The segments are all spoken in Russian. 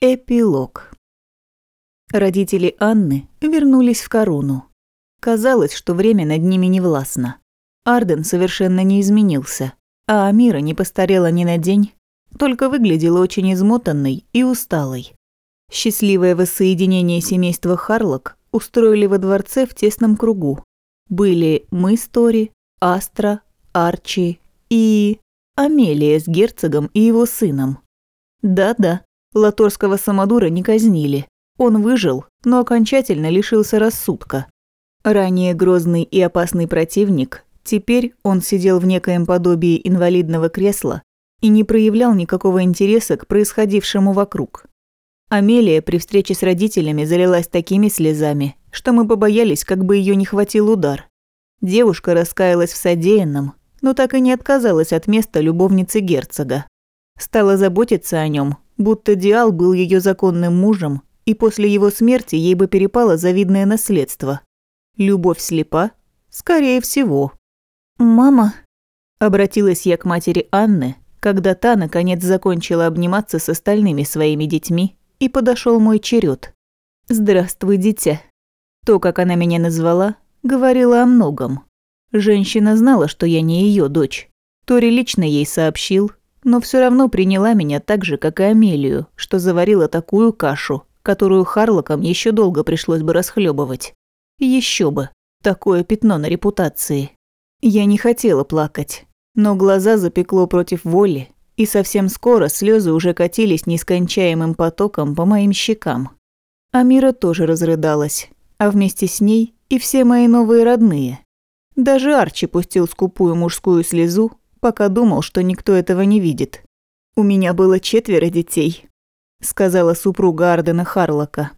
Эпилог. Родители Анны вернулись в корону. Казалось, что время над ними не властно. Арден совершенно не изменился, а Амира не постарела ни на день, только выглядела очень измотанной и усталой. Счастливое воссоединение семейства Харлок устроили во дворце в тесном кругу. Были мы с Тори, Астра, Арчи и... Амелия с герцогом и его сыном. Да-да, Латорского самодура не казнили. Он выжил, но окончательно лишился рассудка. Ранее грозный и опасный противник, теперь он сидел в некоем подобии инвалидного кресла и не проявлял никакого интереса к происходившему вокруг. Амелия при встрече с родителями залилась такими слезами, что мы побоялись, как бы ее не хватил удар. Девушка раскаялась в содеянном, но так и не отказалась от места любовницы герцога. Стала заботиться о нем, будто Диал был ее законным мужем, и после его смерти ей бы перепало завидное наследство. Любовь слепа? Скорее всего. «Мама», – обратилась я к матери Анны, когда та, наконец, закончила обниматься с остальными своими детьми, и подошел мой черед. «Здравствуй, дитя». То, как она меня назвала, говорила о многом. Женщина знала, что я не ее дочь. Тори лично ей сообщил, но все равно приняла меня так же, как и Амелию, что заварила такую кашу, которую Харлокам еще долго пришлось бы расхлебывать. Еще бы, такое пятно на репутации. Я не хотела плакать, но глаза запекло против воли, и совсем скоро слезы уже катились нескончаемым потоком по моим щекам. Амира тоже разрыдалась, а вместе с ней и все мои новые родные. Даже Арчи пустил скупую мужскую слезу, пока думал, что никто этого не видит. «У меня было четверо детей», – сказала супруга Ардена Харлока.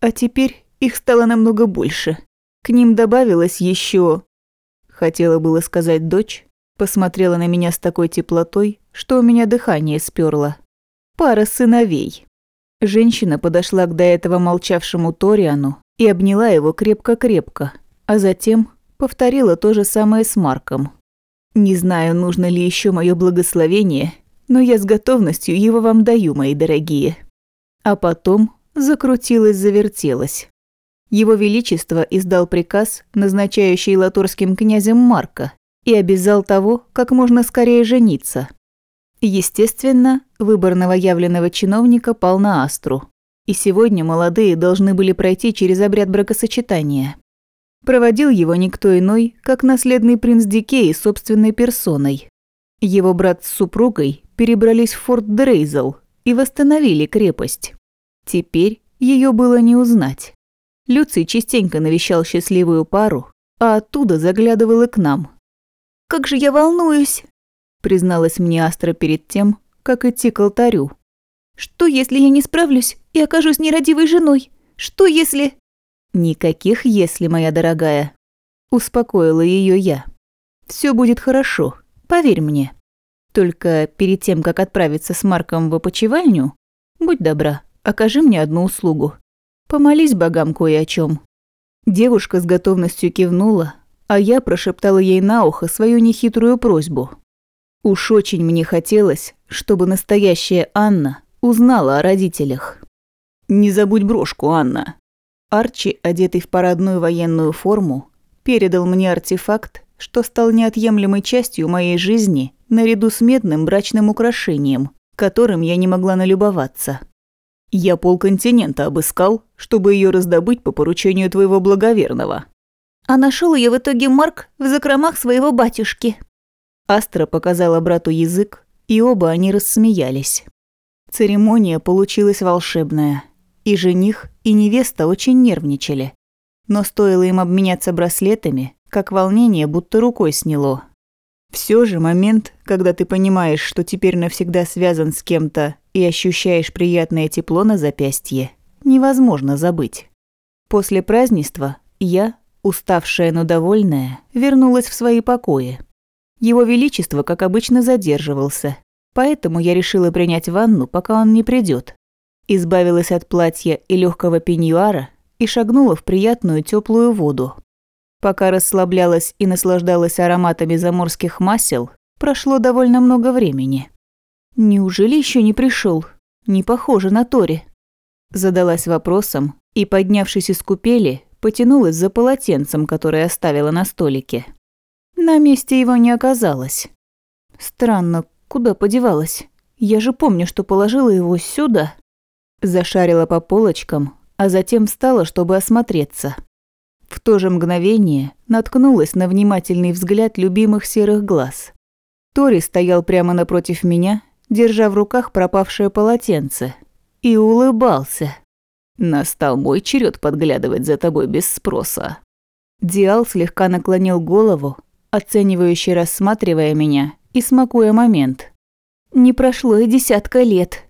«А теперь их стало намного больше. К ним добавилось еще. Хотела было сказать дочь, посмотрела на меня с такой теплотой, что у меня дыхание сперло. Пара сыновей. Женщина подошла к до этого молчавшему Ториану и обняла его крепко-крепко, а затем повторила то же самое с Марком. Не знаю, нужно ли еще мое благословение, но я с готовностью его вам даю, мои дорогие. А потом закрутилась-завертелась. Его Величество издал приказ, назначающий латурским князем Марка, и обязал того, как можно скорее жениться. Естественно, выбор новоявленного чиновника пал на Астру, и сегодня молодые должны были пройти через обряд бракосочетания. Проводил его никто иной, как наследный принц Дикей собственной персоной. Его брат с супругой перебрались в форт Дрейзел и восстановили крепость. Теперь ее было не узнать. Люций частенько навещал счастливую пару, а оттуда заглядывал и к нам. «Как же я волнуюсь!» призналась мне Астра перед тем, как идти к алтарю. «Что, если я не справлюсь и окажусь нерадивой женой? Что, если...» «Никаких «если», моя дорогая», – успокоила ее я. Все будет хорошо, поверь мне. Только перед тем, как отправиться с Марком в опочивальню, будь добра, окажи мне одну услугу. Помолись богам кое о чем. Девушка с готовностью кивнула, а я прошептала ей на ухо свою нехитрую просьбу. Уж очень мне хотелось, чтобы настоящая Анна узнала о родителях. «Не забудь брошку, Анна», Арчи, одетый в парадную военную форму, передал мне артефакт, что стал неотъемлемой частью моей жизни наряду с медным брачным украшением, которым я не могла налюбоваться. Я полконтинента обыскал, чтобы ее раздобыть по поручению твоего благоверного. А нашел ее в итоге Марк в закромах своего батюшки. Астра показала брату язык, и оба они рассмеялись. Церемония получилась волшебная. И жених, и невеста очень нервничали. Но стоило им обменяться браслетами, как волнение будто рукой сняло. Все же момент, когда ты понимаешь, что теперь навсегда связан с кем-то и ощущаешь приятное тепло на запястье, невозможно забыть. После празднества я, уставшая, но довольная, вернулась в свои покои. Его Величество, как обычно, задерживался, поэтому я решила принять ванну, пока он не придет. Избавилась от платья и легкого пеньюара и шагнула в приятную теплую воду. Пока расслаблялась и наслаждалась ароматами заморских масел, прошло довольно много времени. Неужели еще не пришел? Не похоже на Тори. Задалась вопросом и, поднявшись из купели, потянулась за полотенцем, которое оставила на столике. На месте его не оказалось. Странно, куда подевалась? Я же помню, что положила его сюда. Зашарила по полочкам, а затем встала, чтобы осмотреться. В то же мгновение наткнулась на внимательный взгляд любимых серых глаз. Тори стоял прямо напротив меня, держа в руках пропавшее полотенце, и улыбался. Настал мой черед подглядывать за тобой без спроса. Диал слегка наклонил голову, оценивающе рассматривая меня и смакуя момент. Не прошло и десятка лет.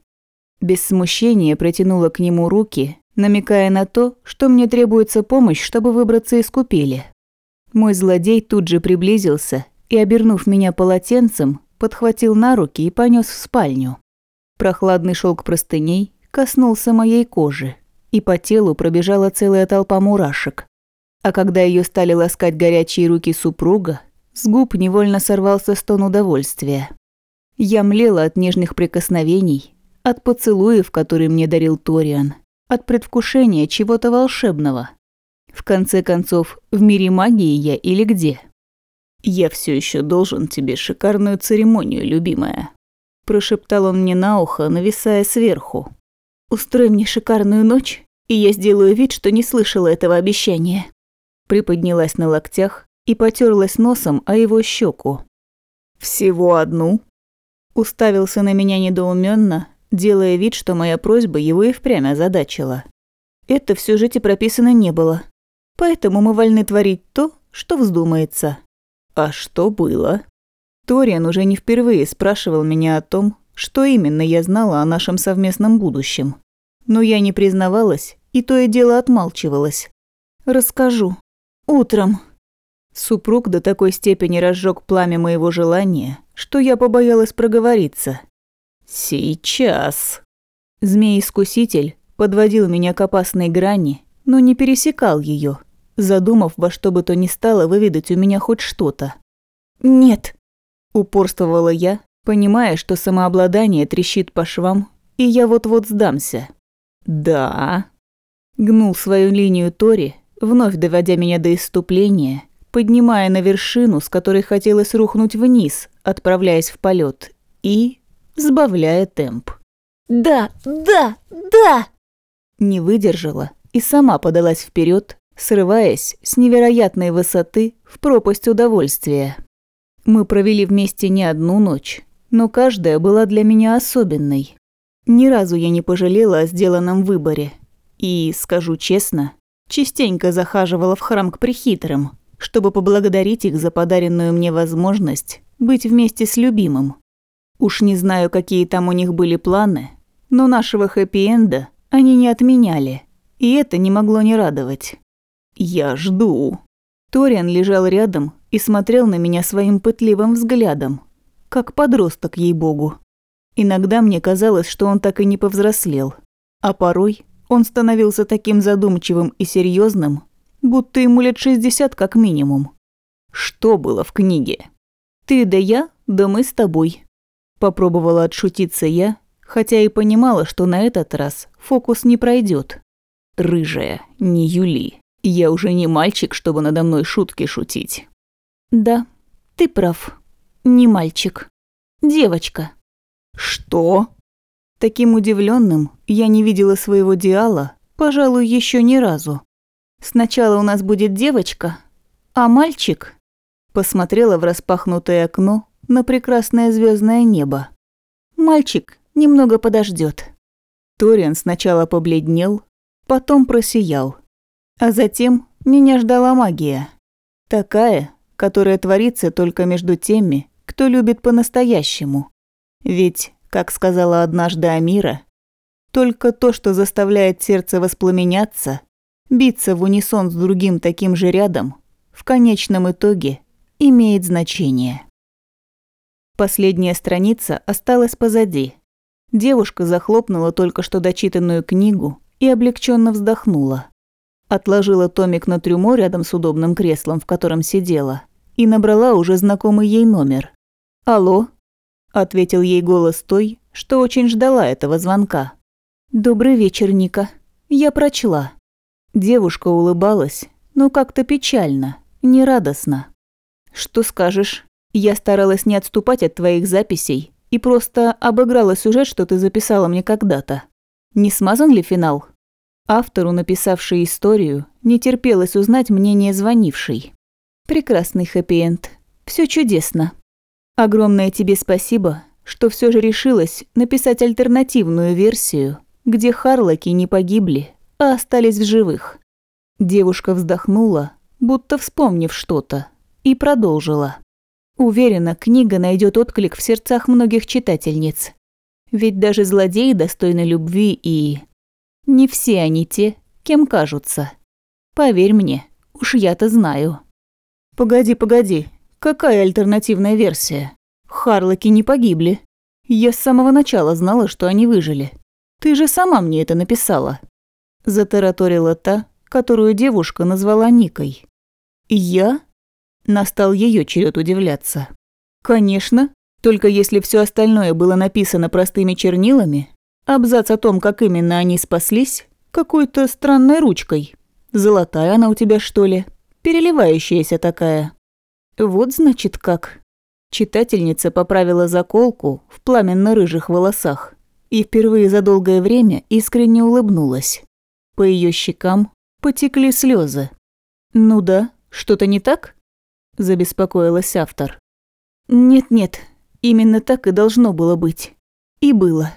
Без смущения протянула к нему руки, намекая на то, что мне требуется помощь, чтобы выбраться из купели. Мой злодей тут же приблизился и, обернув меня полотенцем, подхватил на руки и понес в спальню. Прохладный шелк простыней коснулся моей кожи, и по телу пробежала целая толпа мурашек. А когда ее стали ласкать горячие руки супруга, с губ невольно сорвался стон удовольствия. Я млела от нежных прикосновений, от поцелуев, которые мне дарил Ториан, от предвкушения чего-то волшебного. В конце концов, в мире магии я или где? «Я все еще должен тебе шикарную церемонию, любимая», – прошептал он мне на ухо, нависая сверху. «Устрой мне шикарную ночь, и я сделаю вид, что не слышала этого обещания». Приподнялась на локтях и потерлась носом о его щеку. «Всего одну?» Уставился на меня недоуменно, делая вид, что моя просьба его и впрямь озадачила. Это в сюжете прописано не было. Поэтому мы вольны творить то, что вздумается. А что было? Ториан уже не впервые спрашивал меня о том, что именно я знала о нашем совместном будущем. Но я не признавалась и то и дело отмалчивалась. «Расскажу. Утром». Супруг до такой степени разжег пламя моего желания, что я побоялась проговориться. «Сейчас». Змей-искуситель подводил меня к опасной грани, но не пересекал ее, задумав во что бы то ни стало выведать у меня хоть что-то. «Нет», – упорствовала я, понимая, что самообладание трещит по швам, и я вот-вот сдамся. «Да», – гнул свою линию Тори, вновь доводя меня до иступления, поднимая на вершину, с которой хотелось рухнуть вниз, отправляясь в полет, и сбавляя темп. «Да, да, да!» Не выдержала и сама подалась вперед, срываясь с невероятной высоты в пропасть удовольствия. Мы провели вместе не одну ночь, но каждая была для меня особенной. Ни разу я не пожалела о сделанном выборе. И, скажу честно, частенько захаживала в храм к прихитрым, чтобы поблагодарить их за подаренную мне возможность быть вместе с любимым. Уж не знаю, какие там у них были планы, но нашего хэппи-энда они не отменяли, и это не могло не радовать. «Я жду». Ториан лежал рядом и смотрел на меня своим пытливым взглядом, как подросток, ей-богу. Иногда мне казалось, что он так и не повзрослел, а порой он становился таким задумчивым и серьезным, будто ему лет шестьдесят как минимум. Что было в книге? Ты да я, да мы с тобой. Попробовала отшутиться я, хотя и понимала, что на этот раз фокус не пройдет. Рыжая, не Юли. Я уже не мальчик, чтобы надо мной шутки шутить. Да, ты прав. Не мальчик. Девочка. Что? Таким удивленным я не видела своего Диала, пожалуй, еще ни разу. Сначала у нас будет девочка, а мальчик... Посмотрела в распахнутое окно на прекрасное звездное небо. Мальчик немного подождет. Ториан сначала побледнел, потом просиял. А затем меня ждала магия. Такая, которая творится только между теми, кто любит по-настоящему. Ведь, как сказала однажды Амира, только то, что заставляет сердце воспламеняться, биться в унисон с другим таким же рядом, в конечном итоге имеет значение. Последняя страница осталась позади. Девушка захлопнула только что дочитанную книгу и облегченно вздохнула. Отложила томик на трюмо рядом с удобным креслом, в котором сидела, и набрала уже знакомый ей номер. «Алло?» – ответил ей голос той, что очень ждала этого звонка. Добрый вечер, Ника. Я прочла. Девушка улыбалась, но как-то печально, нерадостно. Что скажешь? Я старалась не отступать от твоих записей и просто обыграла сюжет, что ты записала мне когда-то. Не смазан ли финал? Автору, написавшей историю, не терпелось узнать мнение звонившей. Прекрасный хэппи-энд. Всё чудесно. Огромное тебе спасибо, что все же решилась написать альтернативную версию, где Харлоки не погибли, а остались в живых. Девушка вздохнула, будто вспомнив что-то, и продолжила. Уверена, книга найдет отклик в сердцах многих читательниц. Ведь даже злодеи достойны любви и... Не все они те, кем кажутся. Поверь мне, уж я-то знаю. Погоди, погоди, Какая альтернативная версия? Харлоки не погибли. Я с самого начала знала, что они выжили. Ты же сама мне это написала. Затараторила та, которую девушка назвала Никой. Я? Настал ее черед удивляться. Конечно, только если все остальное было написано простыми чернилами, абзац о том, как именно они спаслись, какой-то странной ручкой. Золотая она у тебя, что ли? Переливающаяся такая. Вот значит как. Читательница поправила заколку в пламенно-рыжих волосах и впервые за долгое время искренне улыбнулась. По ее щекам потекли слезы. «Ну да, что-то не так?» – забеспокоилась автор. «Нет-нет, именно так и должно было быть. И было.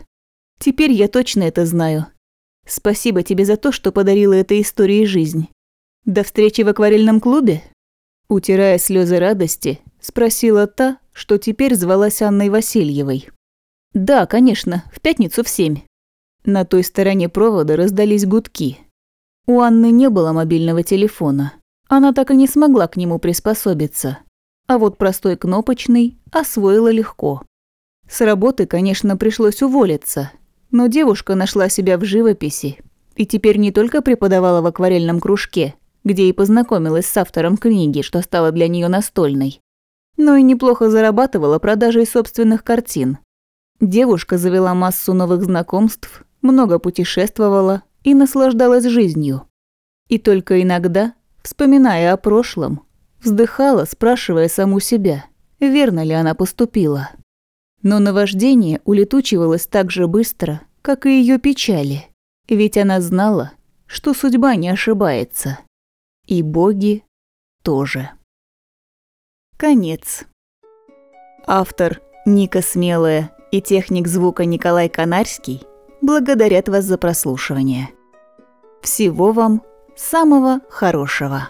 Теперь я точно это знаю. Спасибо тебе за то, что подарила этой истории жизнь. До встречи в акварельном клубе?» Утирая слезы радости, спросила та, что теперь звалась Анной Васильевой. «Да, конечно, в пятницу в семь». На той стороне провода раздались гудки. У Анны не было мобильного телефона. Она так и не смогла к нему приспособиться. А вот простой кнопочный освоила легко. С работы, конечно, пришлось уволиться, но девушка нашла себя в живописи и теперь не только преподавала в акварельном кружке, где и познакомилась с автором книги, что стало для нее настольной. Но и неплохо зарабатывала продажей собственных картин. Девушка завела массу новых знакомств, много путешествовала и наслаждалась жизнью. И только иногда, вспоминая о прошлом, вздыхала, спрашивая саму себя, верно ли она поступила. Но наваждение улетучивалось так же быстро, как и ее печали, ведь она знала, что судьба не ошибается. И боги тоже. Конец. Автор Ника Смелая и техник звука Николай Канарский благодарят вас за прослушивание. Всего вам самого хорошего.